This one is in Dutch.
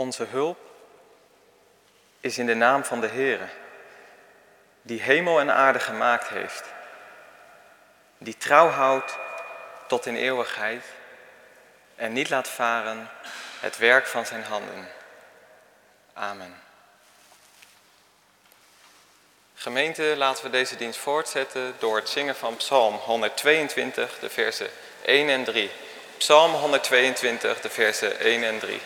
Onze hulp is in de naam van de Heere, die hemel en aarde gemaakt heeft, die trouw houdt tot in eeuwigheid en niet laat varen het werk van zijn handen. Amen. Gemeente, laten we deze dienst voortzetten door het zingen van Psalm 122, de versen 1 en 3. Psalm 122, de versen 1 en 3.